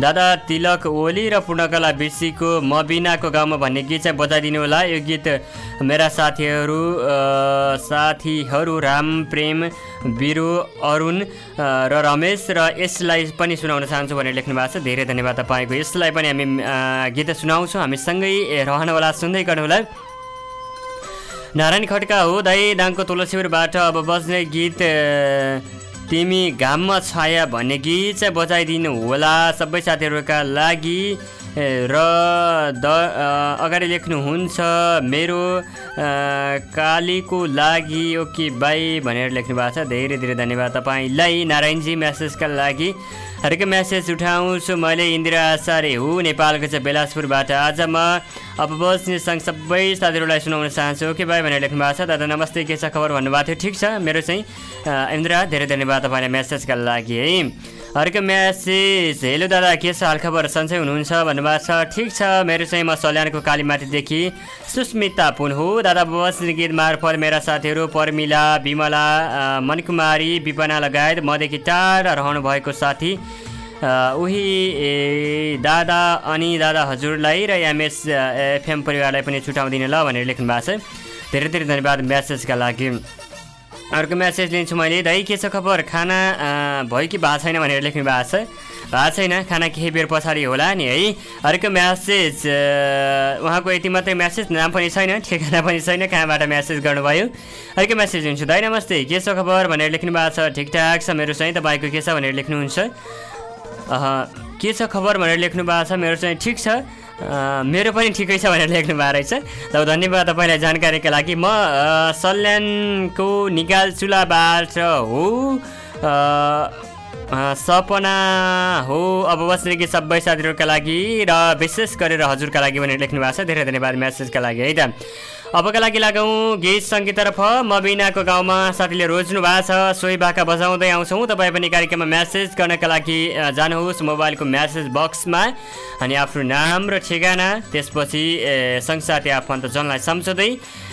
दादा तिलक ओली र पूर्णकला बिर्सीको म बिनाको गाउँमा भन्ने गीत चाहिँ बजाइदिनु होला। यो गीत मेरा साथीहरू साथीहरू राम प्रेम बिरु अरुण र रमेश र यसलाई पनि सुनाउन चाहन्छु भनेर लेख्नु भएको छ। धेरै धन्यवाद तपाईँको। यसलाई पनि हामी गीत सुनाउँछौँ। हामी सँगै रहनुहोला सुन्दै गर्नुहोला नारायण खड्का हो दाई दाङको तुलसीपुरबाट अब बज्ने गीत तिमी घाममा छाया भन्ने गीत चाहिँ बजाइदिनु होला। सबै साथीहरूका लागि र द अगाडि लेख्नुहुन्छ मेरो कालीको लागि ओके बाई भनेर लेख्नु भएको छ। धेरै धेरै धन्यवाद तपाईँलाई। नारायणजी म्यासेजका लागि हरेक म्यासेज उठाउँछु मैले। इन्दिरा आचार्य हो नेपालको चाहिँ बेलासपुरबाट। आज म अब बस्ने सँग सबै साथीहरूलाई सुनाउन चाहन्छु। ओके बाई भनेर लेख्नु भएको छ। दादा नमस्ते। के छ खबर भन्नुभएको थियो? ठिक छ। मेरो चाहिँ इन्दिरा धेरै धन्यवाद तपाईँलाई म्यासेजका लागि है। अर्को म्यासेज। हेलो दादा के छ? हालखबर? सन्चै हुनुहुन्छ भन्नुभएको छ। ठिक छ। मेरो चाहिँ म सल्यानको कालीमाटीदेखि सुस्मिता पुन हो। दादा बस्ने गीत मार्फत मेरा साथीहरू पर्मिला विमला मनकुमारी विपना लगायत मदेखि टाढा रहनु भएको साथी उही दादा अनि दादा हजुरलाई र एमएस एफएम परिवारलाई पनि छुट्याउँदिन ल भनेर लेख्नु भएको छ। धेरै धेरै धन्यवाद म्यासेजका लागि। अर्को म्यासेज लिन्छु मैले। दाइ के छ खबर? खाना भयो कि भएको छैन भनेर लेख्नु भएको छ? भएको छैन। खाना केही बेर पछाडि होला नि है। अर्को म्यासेज उहाँको यति मात्रै म्यासेज नाम पनि छैन ठेगाना पनि छैन कहाँबाट म्यासेज गर्नुभयो? अर्को म्यासेज लिन्छु। दाइ नमस्ते। के छ खबर? भनेर लेख्नु भएको छ। ठिकठाक छ मेरो चाहिँ। तपाईँको के छ भनेर लेख्नुहुन्छ? के छ खबर? भनेर लेख्नु भएको छ। मेरो चाहिँ ठिक छ। मेरो पनि ठिकै छ भनेर लेख्नु भएको रहेछ। ल धन्यवाद तपाईँलाई जानकारीका लागि। म सल्यानको निकाल चुलाबाट हो सपना हो अब बस्ने सबै साथीहरूका लागि र विशेष गरेर हजुरका लागि भनेर लेख्नु भएको छ। धेरै धन्यवाद म्यासेजका लागि है त। अबका लागि लागौँ गीत सङ्गीततर्फ म बिनाको गाउँमा साथीले रोज्नु भएको छ। सोही भाका बजाउँदै आउँछौँ। तपाईँ पनि कार्यक्रममा म्यासेज गर्नका लागि जानुहोस् मोबाइलको म्यासेज बक्समा। अनि आफ्नो नाम र ठेगाना त्यसपछि सँगसाथी आफन्तजनलाई सम्झँदै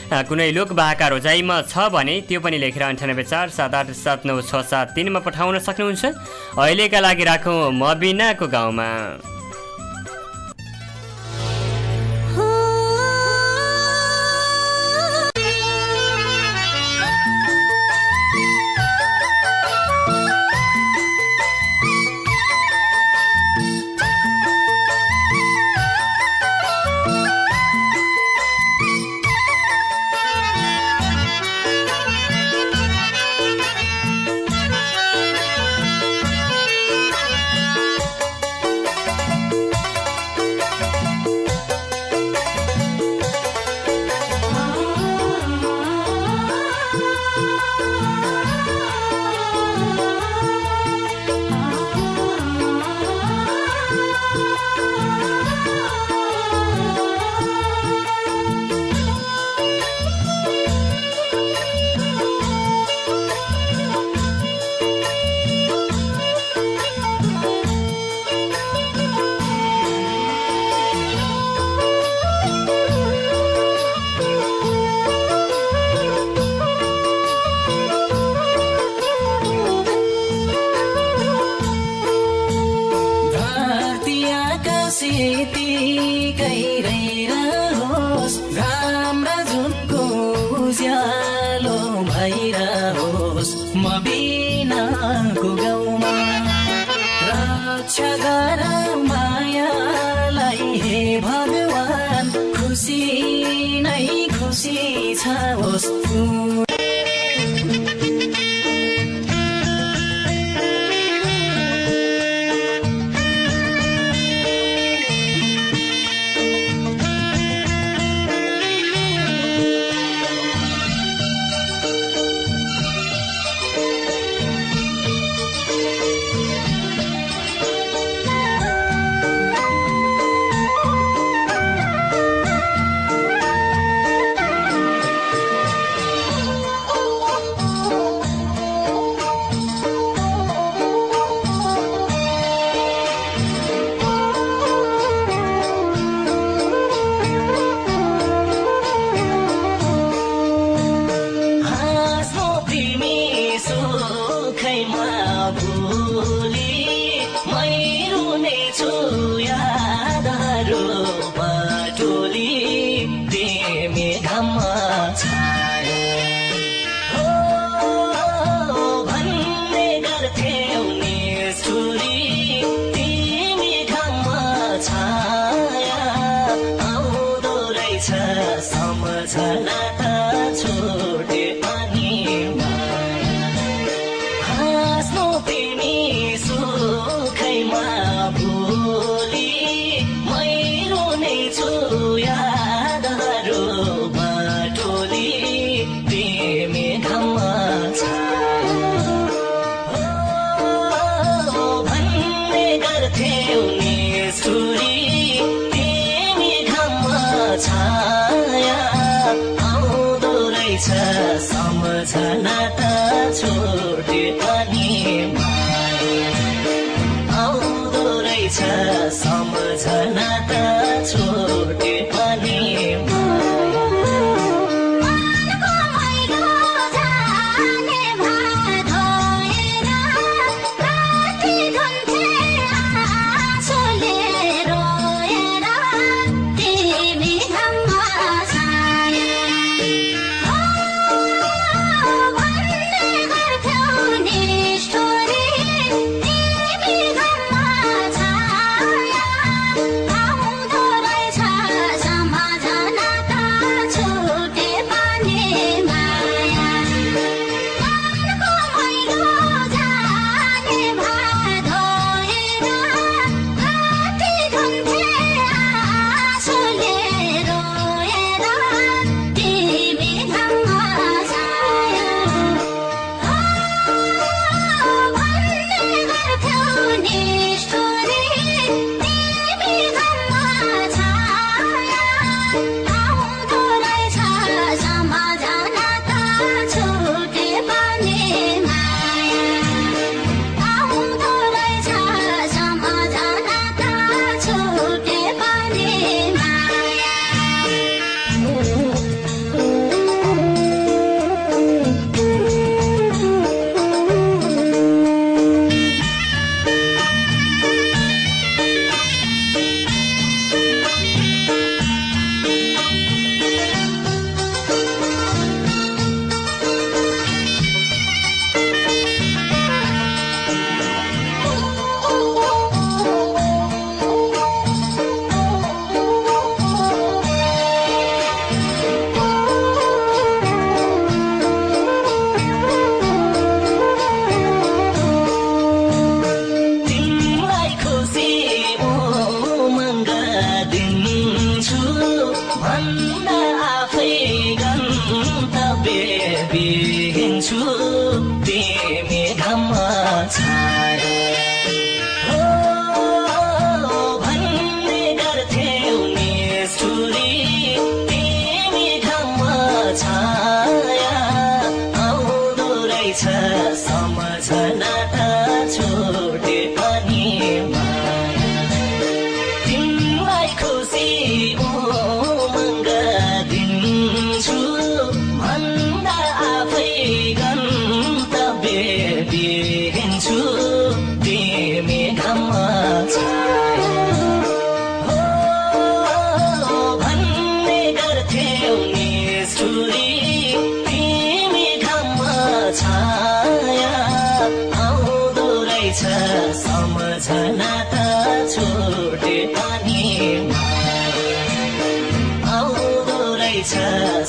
अ, कुनै लोक भाका रोजाइमा छ भने त्यो पनि लेखेर अन्ठानब्बे चार सात आठ सात नौ छ सात तिनमा पठाउन सक्नुहुन्छ। अहिलेका लागि राखौँ म बिनाको गाउँमा। खुसी छ सनाता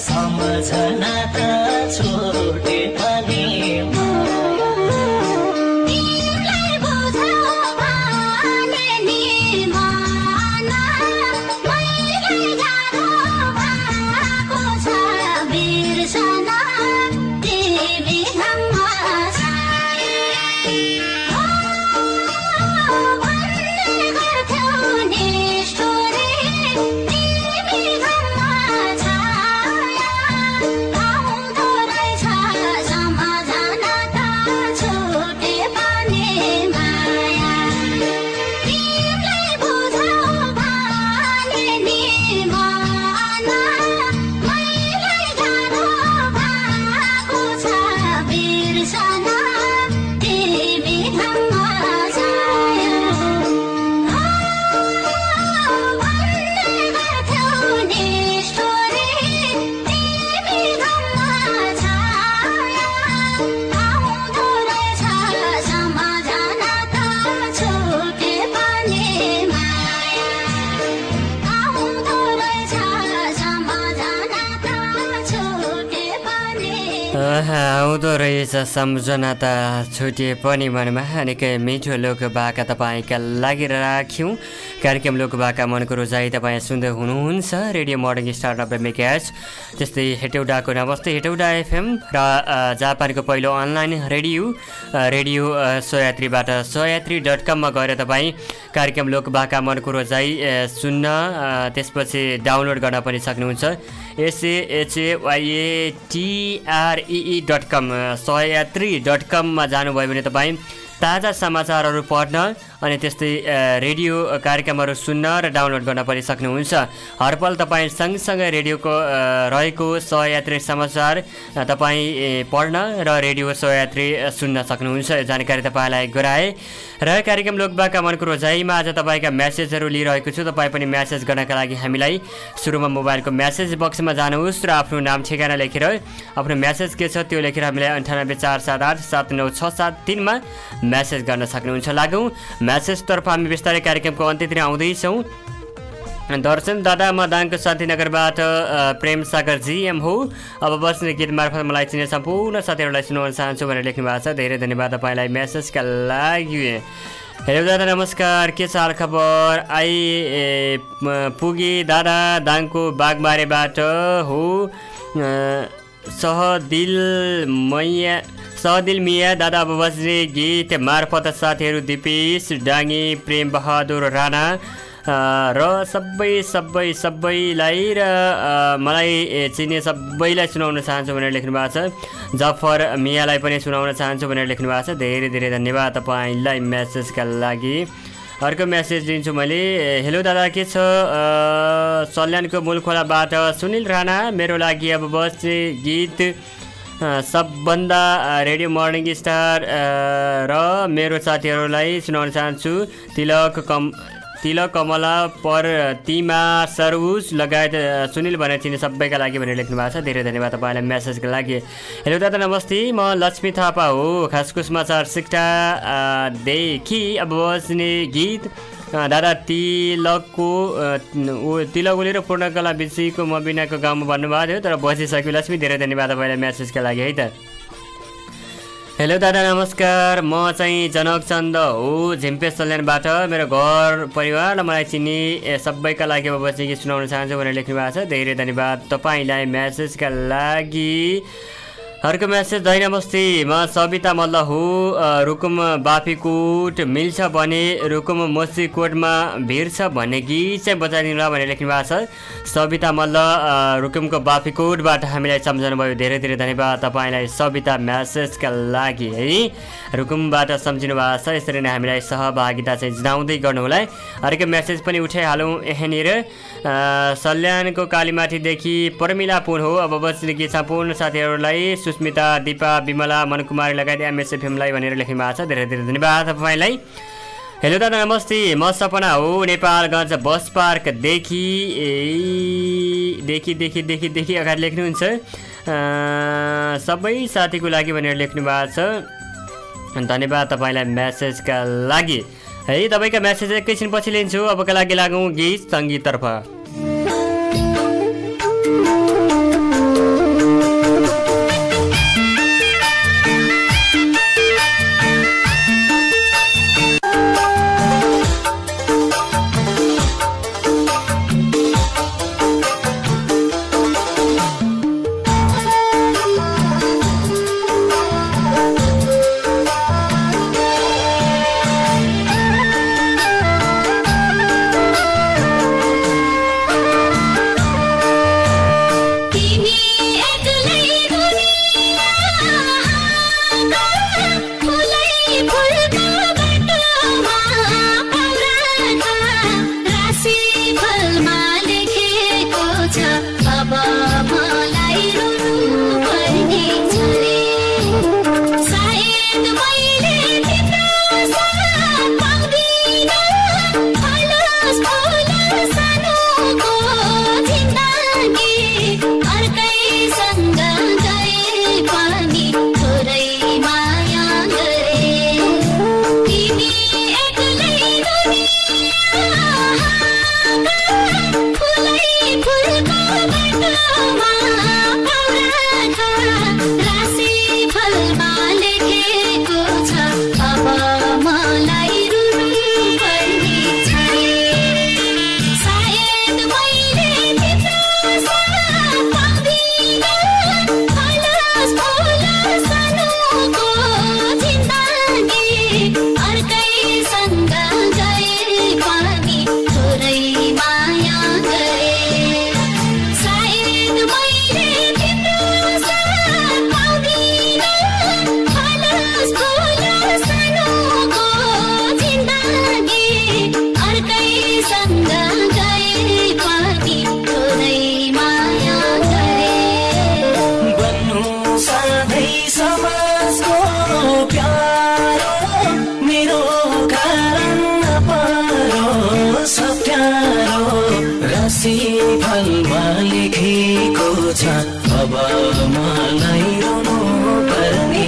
सम्झना त। आउँदो रहेछ सम्झना त छुटिए पनि मनमा। निकै मिठो लोक बाका तपाईँका लागि राख्यौँ कार्यक्रम लोकबाका मनको रोजाई तपाईँ सुन्दै हुनुहुन्छ रेडियो मर्निङ स्टार नब्बे मेक्याच त्यस्तै हेटौडाको नमस्ते हेटौडा एफएम र जापानको पहिलो अनलाइन रेडियो रेडियो सयात्रीबाट सयात्री डट कममा गएर तपाईँ कार्यक्रम लोकबाका मनको रोजाई सुन्न त्यसपछि डाउनलोड गर्न पनि सक्नुहुन्छ। एसएएचएवाइएटिआरइई डट कम सयात्री डट कममा जानुभयो भने तपाईँ ताजा समाचारहरू पढ्न अनि त्यस्तै रेडियो कार्यक्रमहरू सुन्न र डाउनलोड गर्न पनि सक्नुहुन्छ। हरपल तपाईँ सँगसँगै रेडियोको रहेको सहयात्री समाचार तपाईँ पढ्न र रेडियो सहयात्री सुन्न सक्नुहुन्छ। यो जानकारी तपाईँलाई गराए। र कार्यक्रम लोकबाका मनको रोजाइमा आज तपाईँका म्यासेजहरू लिइरहेको छु। तपाईँ पनि म्यासेज गर्नका लागि हामीलाई सुरुमा मोबाइलको म्यासेज बक्समा जानुहोस् र आफ्नो नाम ठेगाना लेखेर आफ्नो म्यासेज के छ त्यो लेखेर हामीलाई अन्ठानब्बे चार सात आठ सात नौ छ सात तिनमा म्यासेज गर्न सक्नुहुन्छ। लागौँ। म्यासेजतर्फ हामी बिस्तारै कार्यक्रमको अन्त्यतिर आउँदैछौँ। दर्शन दादा म दाङको शान्तिनगरबाट प्रेम सागर जिएम हो। अब बस्ने गीत मार्फत मलाई चिने सम्पूर्ण साथीहरूलाई सुनाउन चाहन्छु भनेर लेख्नु भएको छ। धेरै धन्यवाद तपाईँलाई म्यासेजका लागि। हेलो दादा नमस्कार। के छ हाल खबर आई पुगे दादा दाङको बागबारेबाट हो। सहदिल मैया सहदिल मिया दादा बस्ने गीत मार्फत साथीहरू दिपेश डाङ्गे प्रेम बहादुर राणा र सबै सबै सबैलाई र मलाई ए, चिने सबैलाई सुनाउन चाहन्छु भनेर लेख्नु भएको छ जफर मियालाई पनि सुनाउन चाहन्छु भनेर लेख्नु भएको छ धेरै धेरै धन्यवाद तपाईँलाई म्यासेजका लागि अर्को म्यासेज दिन्छु मैले हेलो दादा के छ सल्यानको मूलखोलाबाट सुनिल राणा मेरो लागि अब बस्ने गीत सबभन्दा रेडियो मर्निङ स्टार र मेरो साथीहरूलाई सुनाउन चाहन्छु तिलक कम तिलक कमला पर तिमा सरुज लगायत सुनिल भनेर चिने सबैका लागि भनेर लेख्नु भएको छ। धेरै धन्यवाद तपाईँलाई म्यासेजको लागि। हेलो दादा नमस्ते। म लक्ष्मी थापा हो। खासको समाचार सिक्टा अ, देखि। अब बस्ने गीत। दादा तिलकको अ, ऊ तिलक ओली र पूर्णकला बिचीको म बिनाको गाउँमा भन्नुभएको थियो तर बसिसक्यो लक्ष्मी धेरै धन्यवाद तपाईँलाई म्यासेजका लागि है त हेलो दादा नमस्कार म चाहिँ जनक चन्द हो झिम्पे सल्यानबाट मेरो घर परिवार र मलाई चिनी सबैका लागि अब गीत सुनाउन चाहन्छु भनेर लेख्नु भएको छ धेरै धन्यवाद तपाईँलाई म्यासेजका लागि अर्को म्यासेज म सविता मल्ल हो रुकुम बाफीकोट मिल्छ भने रुकुम मोसीकोटमा भिड छ भन्ने गीत चाहिँ बजाइदिनु ल भनेर लेख्नु भएको छ। सविता मल्ल रुकुमको बाफीकोटबाट हामीलाई सम्झाउनु भयो धेरै धेरै धन्यवाद तपाईँलाई सविता म्यासेजका लागि है। रुकुमबाट सम्झिनु भएको छ यसरी नै हामीलाई सहभागिता चाहिँ जनाउँदै गर्नुहोला। अर्को म्यासेज पनि उठाइहालौँ यहाँनिर। सल्यानको कालीमाटीदेखि पर्मिला पुन हो। अब बस्ने गीत सम्पूर्ण साथीहरूलाई सुस्मिता दिपा विमला मनकुमारी लगायत एमएसएफएमलाई भनेर लेख्नु भएको छ। धेरै धेरै धन्यवाद तपाईँलाई। हेलो दादा नमस्ते। म सपना हो नेपालगञ्ज बस पार्कदेखि देखि। देखि देखि देखि अगाडि लेख्नुहुन्छ। सबै साथीको लागि भनेर लेख्नु भएको छ। धन्यवाद तपाईँलाई म्यासेजका लागि। है तपाईँका म्यासेज एकैछिन पछि लिन्छु। अबका लागि लागौँ गीत सङ्गीततर्फ। भएको छ। अब मलाई रोनु पर्ने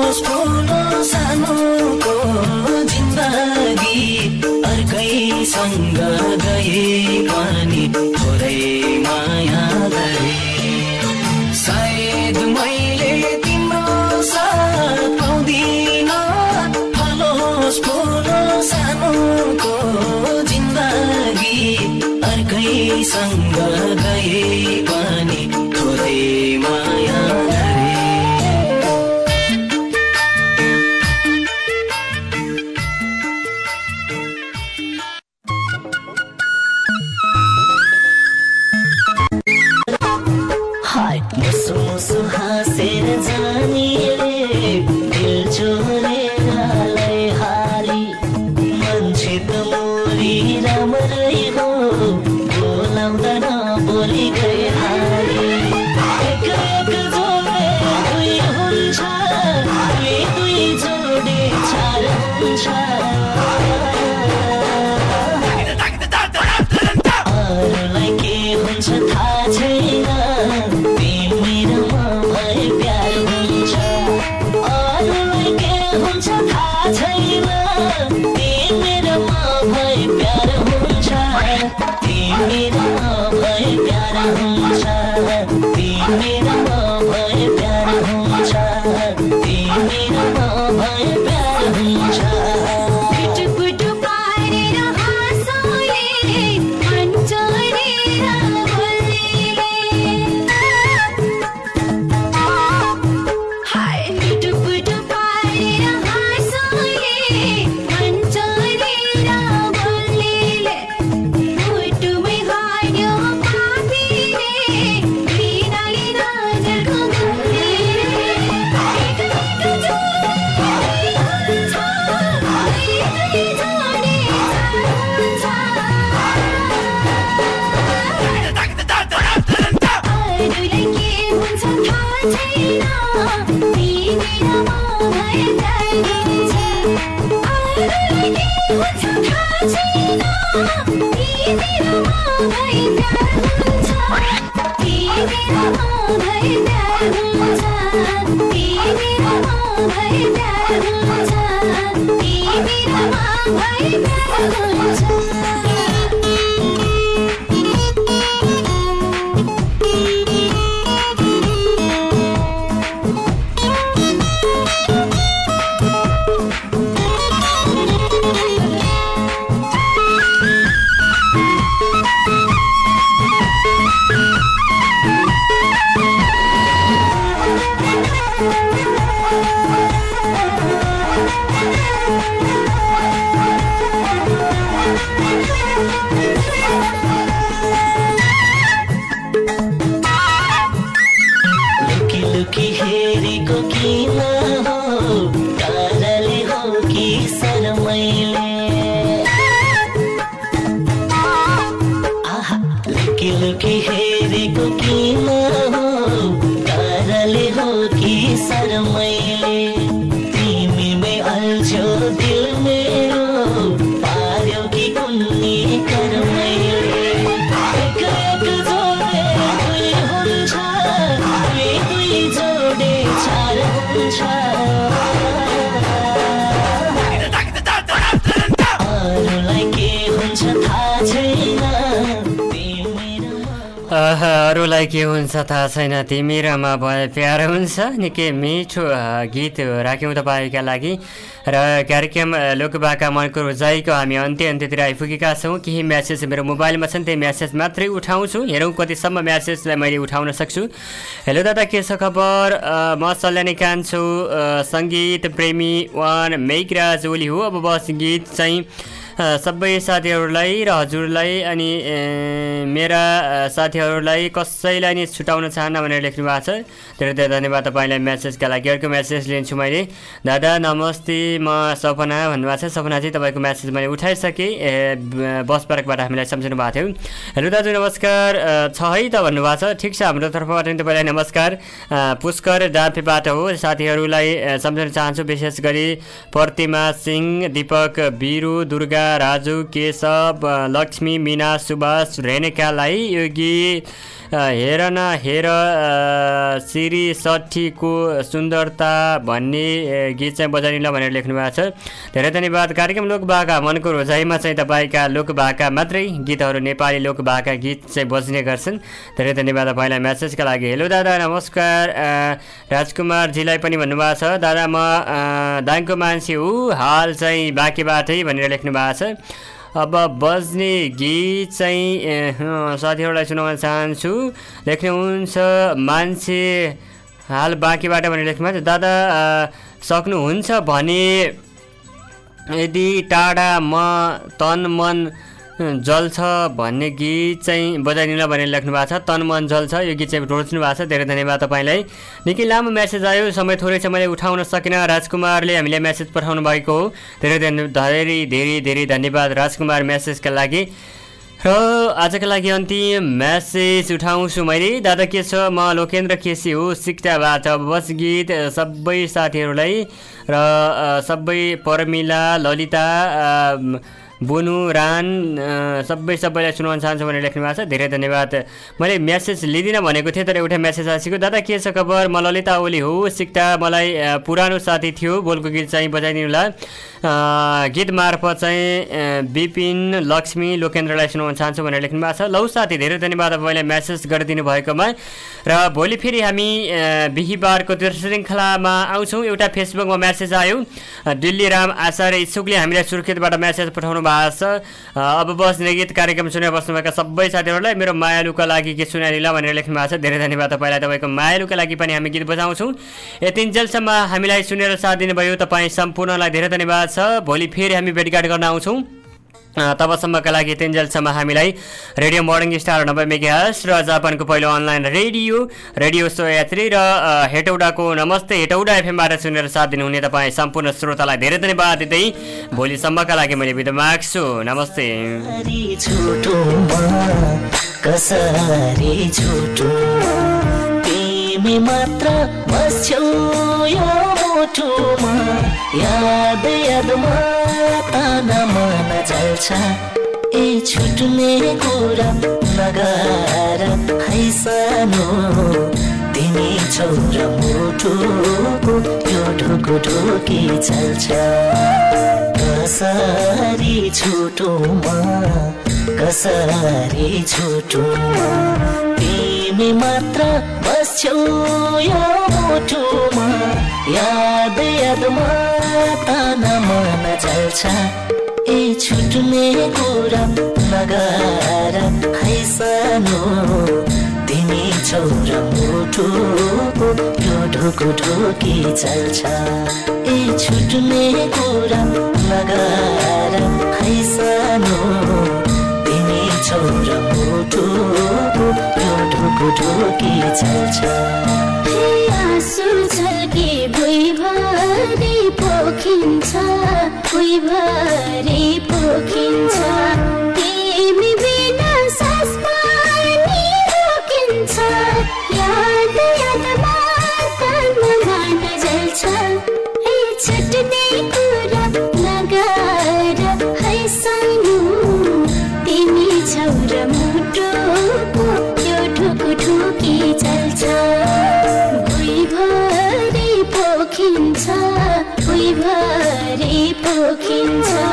close ी रमर भै अरूलाई के हुन्छ थाहा छैन। तिमी र म भए प्यारो हुन्छ। निकै मिठो गीत राख्यौँ तपाईँका लागि। र कार्यक्रम लोकबाका मनको रोजाइको हामी अन्त्य अन्त्यतिर आइपुगेका छौँ। केही म्यासेज मेरो मोबाइलमा छन् त्यही म्यासेज मात्रै उठाउँछु। हेरौँ कतिसम्म म्यासेजलाई मैले उठाउन सक्छु। हेलो दादा के छ खबर? म सल्यानी कान्छु। सङ्गीत प्रेमी वान मेघराज ओली हो। अब बस गीत चाहिँ सबै साथीहरूलाई र हजुरलाई अनि मेरा साथीहरूलाई कसैलाई नि छुटाउन चाहन्न भनेर लेख्नु भएको छ। धेरै धेरै धन्यवाद तपाईँलाई म्यासेजका लागि। अर्को म्यासेज लिन्छु मैले। दादा नमस्ते म सपना भन्नुभएको छ। सपना चाहिँ तपाईँको म्यासेज मैले उठाइसकेँ। बस पार्कबाट हामीलाई सम्झिनु भएको थियो। हेलो दाजु नमस्कार। छ है त भन्नुभएको छ। ठिक छ हाम्रो तर्फबाट नि तपाईँलाई नमस्कार। पुष्कर डाँफेबाट हो। साथीहरूलाई अ, सम्झाउन चाहन्छु। विशेष गरी प्रतिमा सिंह दीपक बिरु दुर्गा राजु केशव लक्ष्मी मिना सुभाष रेणेकालाई यो गीत अ, हेर न हेर श्री सठीको सुन्दरता भन्ने गीत चाहिँ बजाइदिनु ल भनेर लेख्नु भएको छ। धेरै धन्यवाद। कार्यक्रम लोकभाका मनको रोजाइमा चाहिँ तपाईँका लोकभाका मात्रै गीतहरू नेपाली लोकभाका गीत चाहिँ बज्ने गर्छन्। धेरै धन्यवाद तपाईँलाई म्यासेजका लागि। हेलो दादा नमस्कार। राजकुमारजीलाई पनि भन्नुभएको छ। दादा म दाङको मान्छे हो। हाल चाहिँ बाँकीबाटै भनेर लेख्नु भएको छ। अब बज्ने गीत चाहिँ साथीहरूलाई सुनाउन चाहन्छु। लेख्नुहुन्छ मान्छे हाल बाँकीबाट भनेर लेख्नु भएको छ दादा सक्नुहुन्छ भने यदि टाढा म तन मन जल्छ भन्ने गीत चाहिँ बजाइदिनु भनेर लेख्नु भएको छ। तन मन जल्छ यो गीत चाहिँ रोज्नु भएको छ। धेरै धन्यवाद तपाईँलाई। निकै लामो म्यासेज आयो। समय थोरै छ मैले उठाउन सकिनँ। राजकुमारले हामीलाई म्यासेज पठाउनु भएको हो। धेरै धेरै धेरै धेरै धन्यवाद राजकुमार म्यासेजका लागि। र आजका लागि अन्तिम म्यासेज उठाउँछु मैले। दादा के छ? म लोकेन्द्र केसी हो सिक्टाबाट। बस गीत सबै साथीहरूलाई र सबै पर्मिला ललिता बुनु रान सबै सबैलाई सुनाउन चाहन्छु भनेर लेख्नु भएको छ। धेरै धन्यवाद। मैले म्यासेज लिँदिनँ भनेको थिएँ तर एउटा म्यासेज आइसक्यो दादा के छ खबर? म ललिता ओली हो सिक्टा। मलाई पुरानो साथी थियो। बोलको गीत चाहिँ बजाइदिनु होला। गीत मार्फत चाहिँ विपिन लक्ष्मी लोकेन्द्रलाई सुनाउन चाहन्छु भनेर लेख्नु भएको छ। लौ साथी धेरै धन्यवाद तपाईँलाई म्यासेज गरिदिनु भएकोमा। र भोलि फेरि हामी बिहिबारको त्यो श्रृङ्खलामा आउँछौँ। एउटा फेसबुकमा म्यासेज आयो। दिल्ली राम आचार्य इच्छुकले हामीलाई सुर्खेतबाट म्यासेज पठाउनु भएको छ। अब बस्ने गीत कार्यक्रम सुनेर बस्नुभएका सबै साथीहरूलाई मेरो मायालुका लागि गीत सुनाइदिनु ल भनेर लेख्नु भएको छ। धेरै धन्यवाद तपाईँलाई। तपाईँको मायालुका लागि पनि हामी गीत बजाउँछौँ। यतिन्जेलसम्म हामीलाई सुनेर साथ दिनुभयो। तपाईँ सम्पूर्णलाई धेरै धन्यवाद। छ। भोलि फेरि हामी भेटघाट गर्न आउँछौँ। तबसम्मका लागि तिनजेलसम्म हामीलाई रेडियो मर्निङ स्टार नब्बे मेगाहस र जापानको पहिलो अनलाइन रेडियो रेडियो सो यात्री र हेटौडाको नमस्ते हेटौडा एफएमबाट सुनेर साथ दिनुहुने तपाईँ सम्पूर्ण श्रोतालाई धेरै धन्यवाद दिँदै भोलिसम्मका लागि मैले बिदा माग्छु नमस्ते। मात्र मुटुमा याद यादमा ताना मन जल्छ। ए छुट्ने कुरा नगर है सानो तिमी छौ र मुटुको यो ढुकु ढुकी चल्छ। कसरी छुटुमा कसरी छुटुमा तिमी मात्र बस्छौ यो मुटुमा याद यादमा ताना मन चल्छ ए छुट्ने कुरा नगर है सानो तिमी छौ र मुटुको यो ढुकु ढुकी चल्छ। ए छुट्ने कुरा नगर है सानो तिमी छौ र मुटुको यो ढुकु ढुकी चल्छ। आँसु झल्के भुइँभरि पोखिन्छ भुइँभरि पोखिन्छ। पोखिन्छ भुइँभरि पोखिन्छ तिमी